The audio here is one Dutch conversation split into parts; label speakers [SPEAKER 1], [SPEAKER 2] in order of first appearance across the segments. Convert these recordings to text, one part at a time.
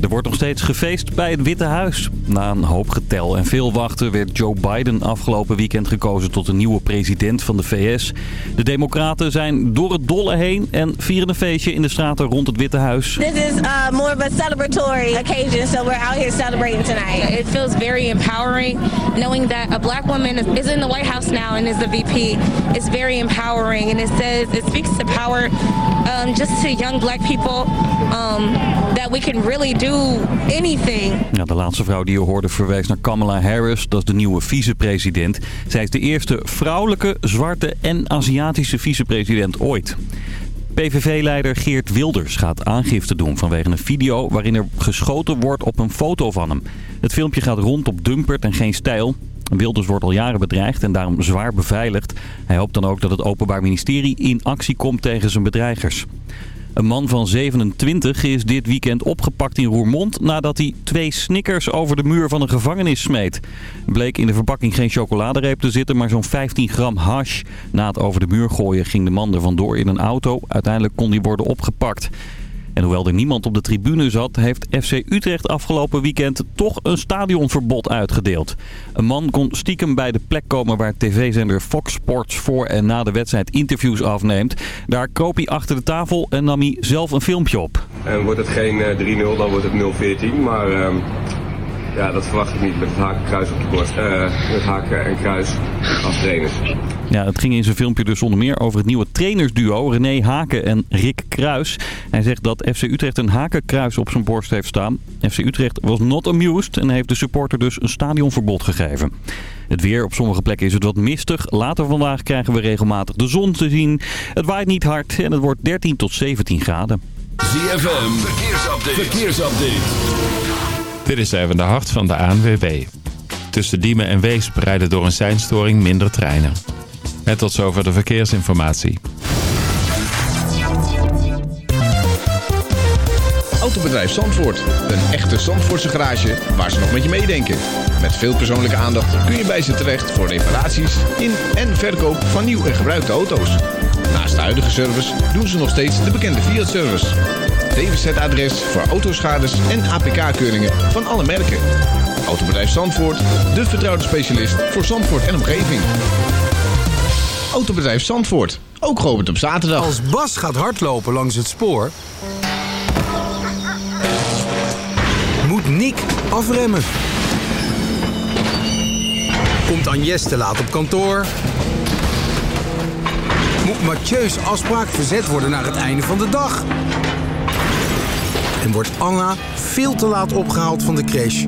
[SPEAKER 1] Er wordt nog steeds gefeest bij het Witte Huis. Na een hoop getel en veel wachten werd Joe Biden afgelopen weekend gekozen tot de nieuwe president van de VS. De democraten zijn door het dolle heen en vieren een feestje in de straten rond het Witte Huis.
[SPEAKER 2] This is uh, more of a celebratory occasion, so we're out here celebrating tonight.
[SPEAKER 3] It feels very empowering knowing that a black woman is in the White House now and is the VP. It's very empowering and it says, it speaks to power um, just to young black people um, that we can really do anything.
[SPEAKER 1] De laatste vrouw die je hoorde verwijst naar Kamala Harris. Dat is de nieuwe vicepresident. Zij is de eerste vrouwelijke, zwarte en Aziatische vicepresident ooit. PVV-leider Geert Wilders gaat aangifte doen vanwege een video waarin er geschoten wordt op een foto van hem. Het filmpje gaat rond op Dumpert en geen stijl. Wilders wordt al jaren bedreigd en daarom zwaar beveiligd. Hij hoopt dan ook dat het Openbaar Ministerie in actie komt tegen zijn bedreigers. Een man van 27 is dit weekend opgepakt in Roermond nadat hij twee snickers over de muur van een gevangenis smeet. Bleek in de verpakking geen chocoladereep te zitten, maar zo'n 15 gram hash. Na het over de muur gooien ging de man er vandoor in een auto. Uiteindelijk kon hij worden opgepakt. En hoewel er niemand op de tribune zat, heeft FC Utrecht afgelopen weekend toch een stadionverbod uitgedeeld. Een man kon stiekem bij de plek komen waar tv-zender Fox Sports voor en na de wedstrijd interviews afneemt. Daar kroop hij achter de tafel en nam hij zelf een filmpje op.
[SPEAKER 4] En wordt het geen eh, 3-0, dan wordt het 0-14. Maar ehm, ja, dat verwacht ik niet met het haken kruis op de borst. Eh, met haken en kruis als trainers.
[SPEAKER 1] Ja, het ging in zijn filmpje dus onder meer over het nieuwe trainersduo René Haken en Rick Kruis. Hij zegt dat FC Utrecht een hakenkruis op zijn borst heeft staan. FC Utrecht was not amused en heeft de supporter dus een stadionverbod gegeven. Het weer, op sommige plekken is het wat mistig. Later vandaag krijgen we regelmatig de zon te zien. Het waait niet hard en het wordt 13 tot 17 graden.
[SPEAKER 5] ZFM, verkeersupdate. verkeersupdate. Dit is even de hart van de ANWB. Tussen Diemen en Weesp rijden door een seinstoring minder treinen. En tot zover de verkeersinformatie.
[SPEAKER 6] Autobedrijf Zandvoort. Een echte Zandvoortse garage waar ze nog met je meedenken. Met veel persoonlijke aandacht kun je bij ze terecht voor reparaties in en verkoop van nieuw en gebruikte auto's. Naast de huidige service doen ze nog steeds de bekende Fiat-service. DWZ-adres voor autoschades en APK-keuringen van alle merken. Autobedrijf Zandvoort, de vertrouwde specialist voor Zandvoort en omgeving. Autobedrijf Zandvoort, ook geopend op zaterdag.
[SPEAKER 7] Als Bas gaat hardlopen langs het spoor... moet Nick afremmen. Komt Agnes te laat op kantoor... moet Mathieu's afspraak verzet worden naar het einde van de dag... en wordt Anna veel te laat opgehaald van de crash...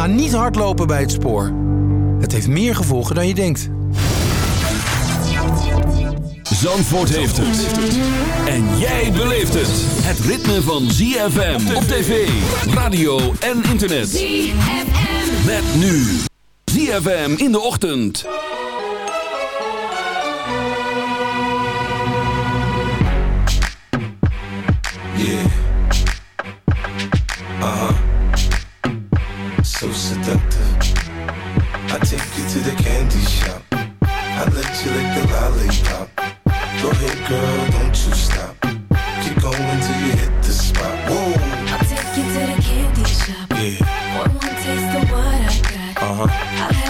[SPEAKER 7] Ga niet hardlopen bij het spoor. Het heeft meer gevolgen dan je denkt.
[SPEAKER 5] Zandvoort heeft het. En jij beleeft het. Het ritme van ZFM op tv, radio en internet. ZFM. Met nu. ZFM in de ochtend.
[SPEAKER 8] So seductive. I take you to the candy shop. I let you lick the lollipop. Go ahead, girl, don't you stop. Keep going till you hit the spot. Whoa.
[SPEAKER 9] I'll take you to the candy shop.
[SPEAKER 8] Yeah.
[SPEAKER 9] One more taste of what I got.
[SPEAKER 8] Uh huh.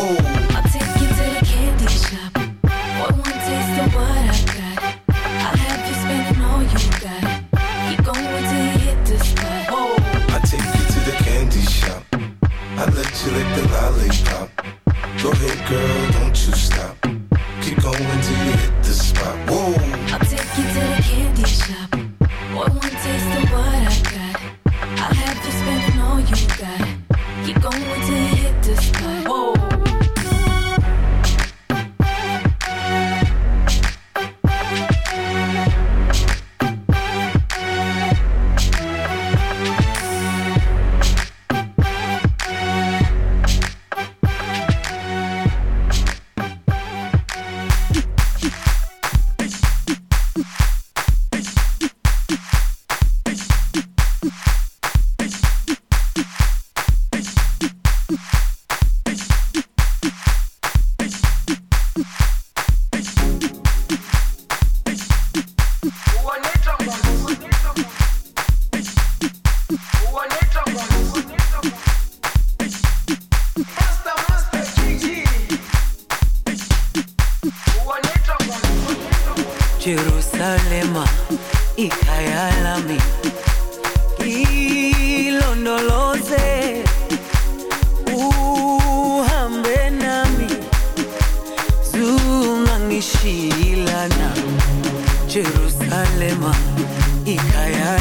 [SPEAKER 10] Go ahead, girl, don't you stop. Keep going
[SPEAKER 11] zungangishilana Jerusalema ikhaya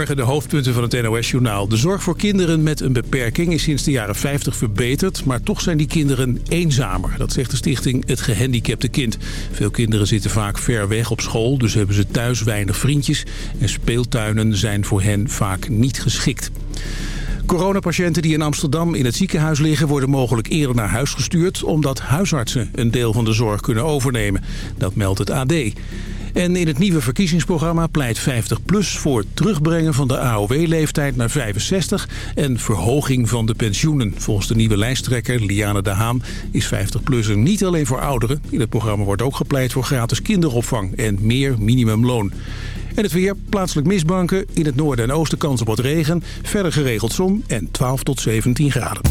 [SPEAKER 12] Goedemorgen, de hoofdpunten van het NOS-journaal. De zorg voor kinderen met een beperking is sinds de jaren 50 verbeterd... maar toch zijn die kinderen eenzamer. Dat zegt de stichting Het Gehandicapte Kind. Veel kinderen zitten vaak ver weg op school... dus hebben ze thuis weinig vriendjes... en speeltuinen zijn voor hen vaak niet geschikt. Coronapatiënten die in Amsterdam in het ziekenhuis liggen... worden mogelijk eerder naar huis gestuurd... omdat huisartsen een deel van de zorg kunnen overnemen. Dat meldt het AD. En in het nieuwe verkiezingsprogramma pleit 50PLUS voor terugbrengen van de AOW-leeftijd naar 65 en verhoging van de pensioenen. Volgens de nieuwe lijsttrekker Liane de Haan is 50PLUS er niet alleen voor ouderen. In het programma wordt ook gepleit voor gratis kinderopvang en meer minimumloon. En het weer, plaatselijk misbanken, in het noorden en oosten kans op wat regen, verder geregeld zon en 12 tot 17 graden.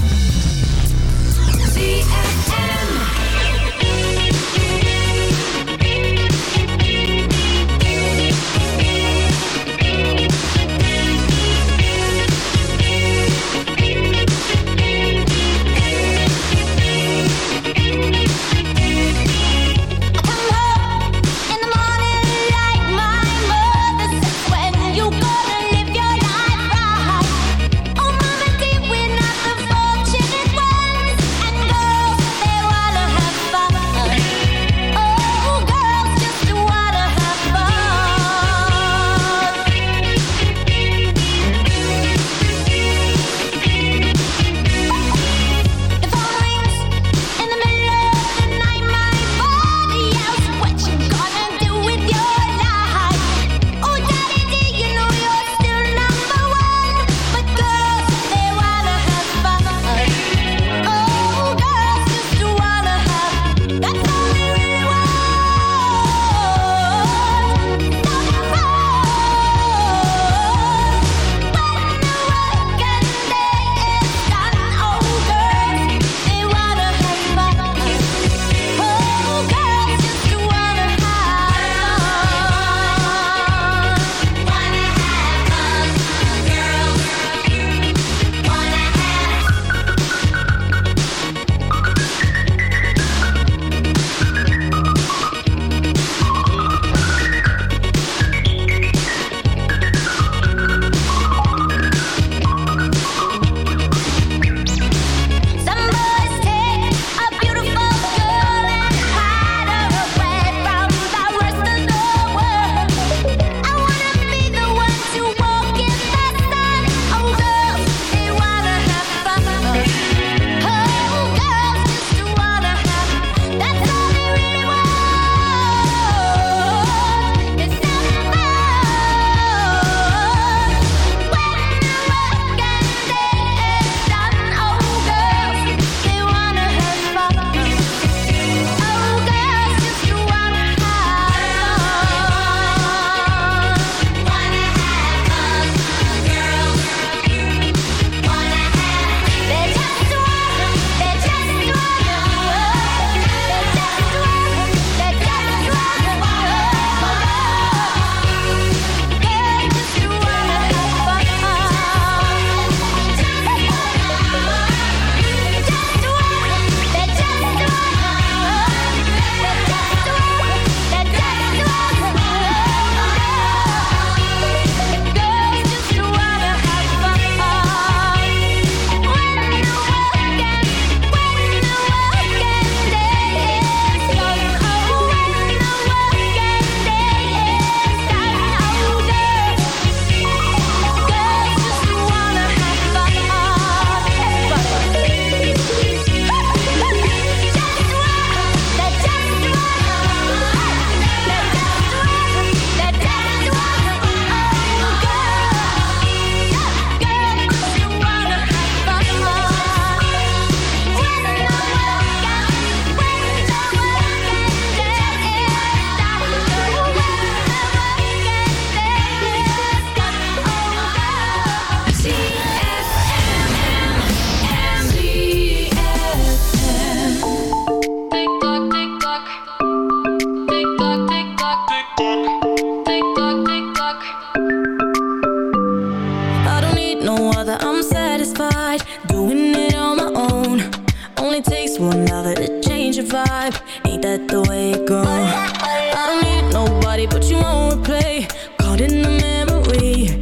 [SPEAKER 10] Other, I'm satisfied Doing it on my own Only takes one other to change your vibe Ain't that the way it goes? I don't need Nobody but you on replay. Caught in the memory.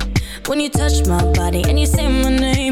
[SPEAKER 10] When you touch my body and you say my name,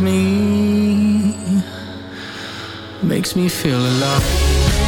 [SPEAKER 10] me
[SPEAKER 11] makes me feel alive.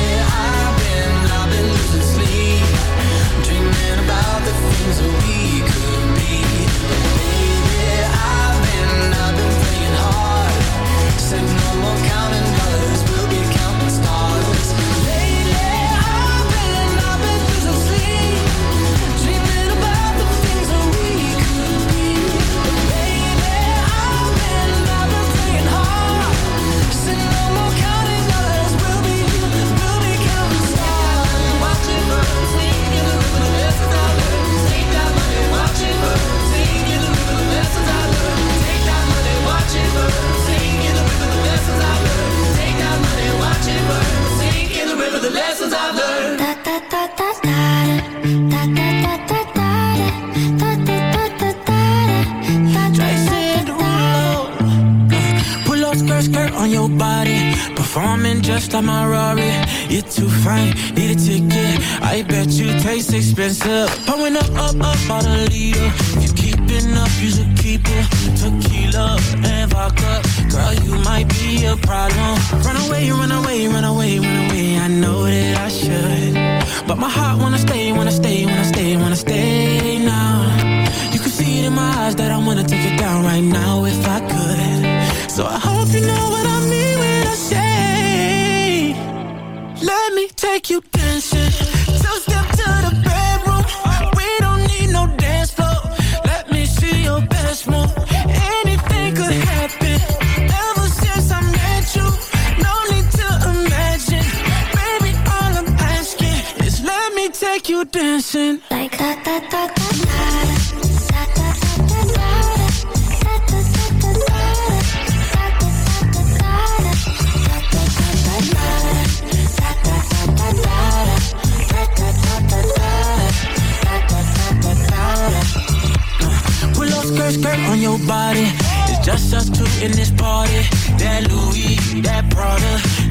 [SPEAKER 11] you dancing like da da da da Skirt, skirt on your body. It's just us two in this party. That Louis, that Prada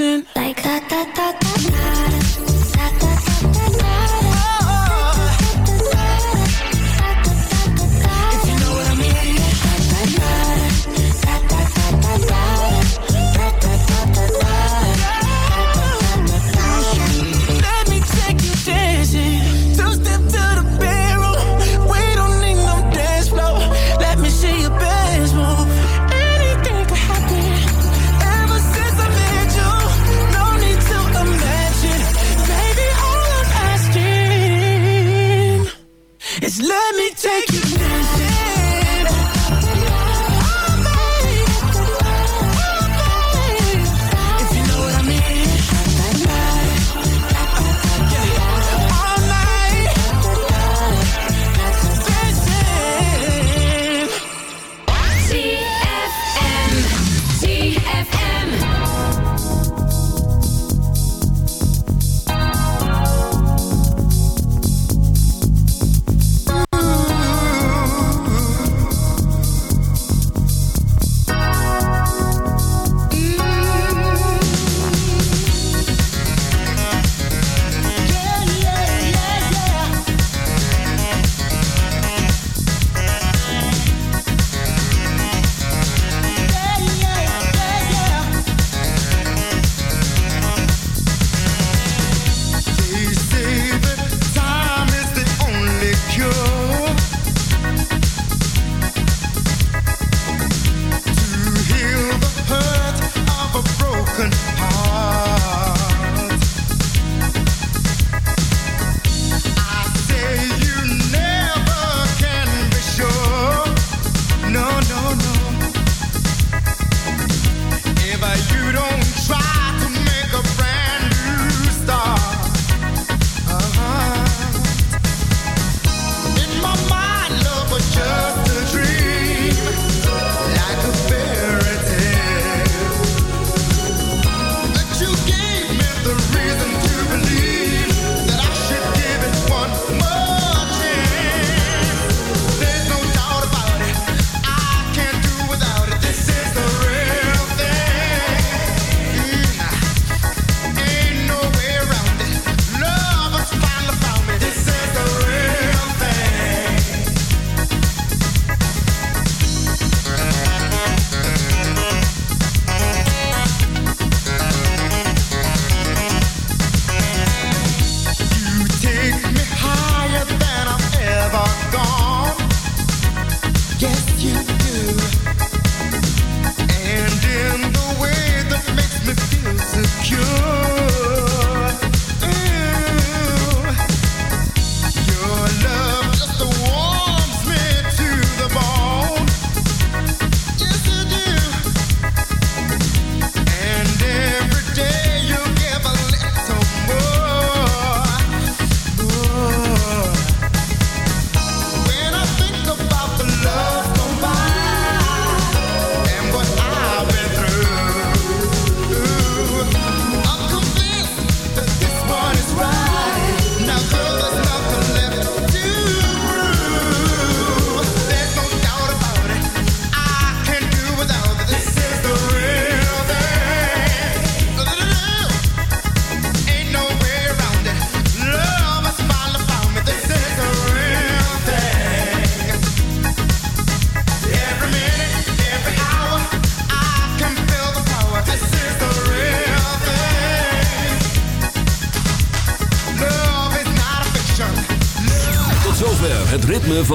[SPEAKER 11] dancing like
[SPEAKER 13] that, that, that.